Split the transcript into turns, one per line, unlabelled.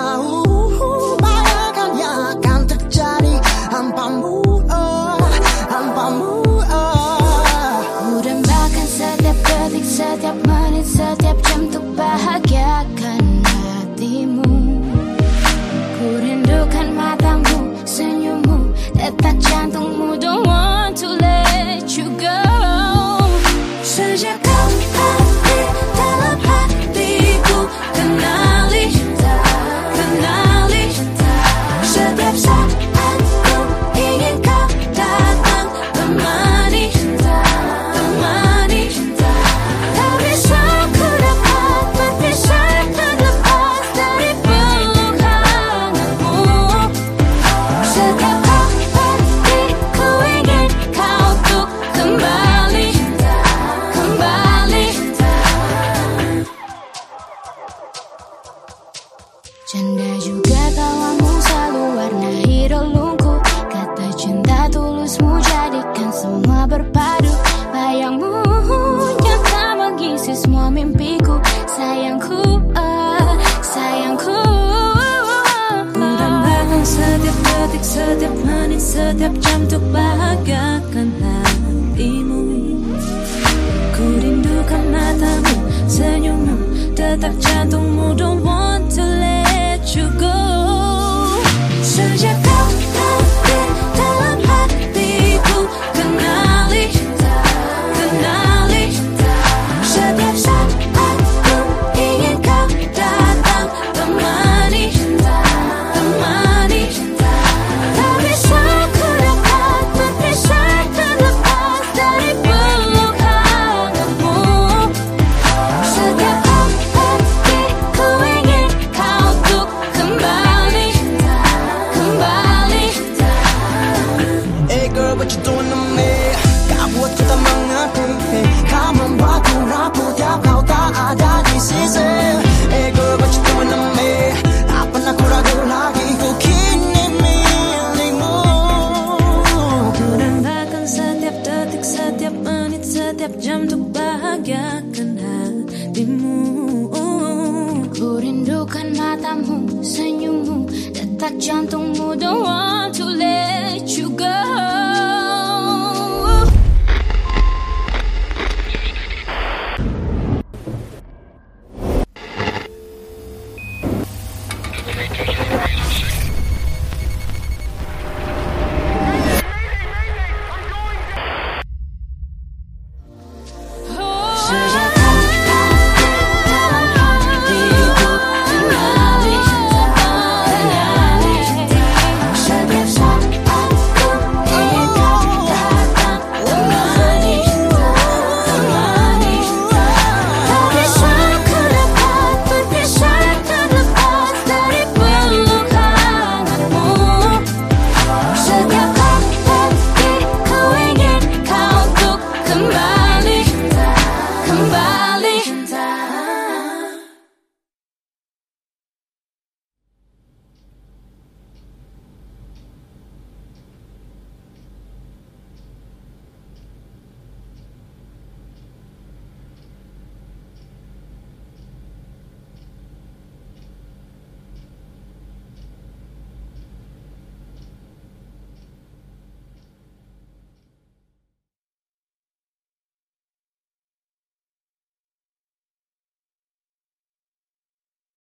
mau bayangkannya akan terjadi. Hampamu, oh, hampamu, oh. Ku bahkan setiap
detik, setiap menit, setiap jam tuh senyummu that I don't want to let you go.
matamu, senyummu Detak jantungmu don't want to let you go.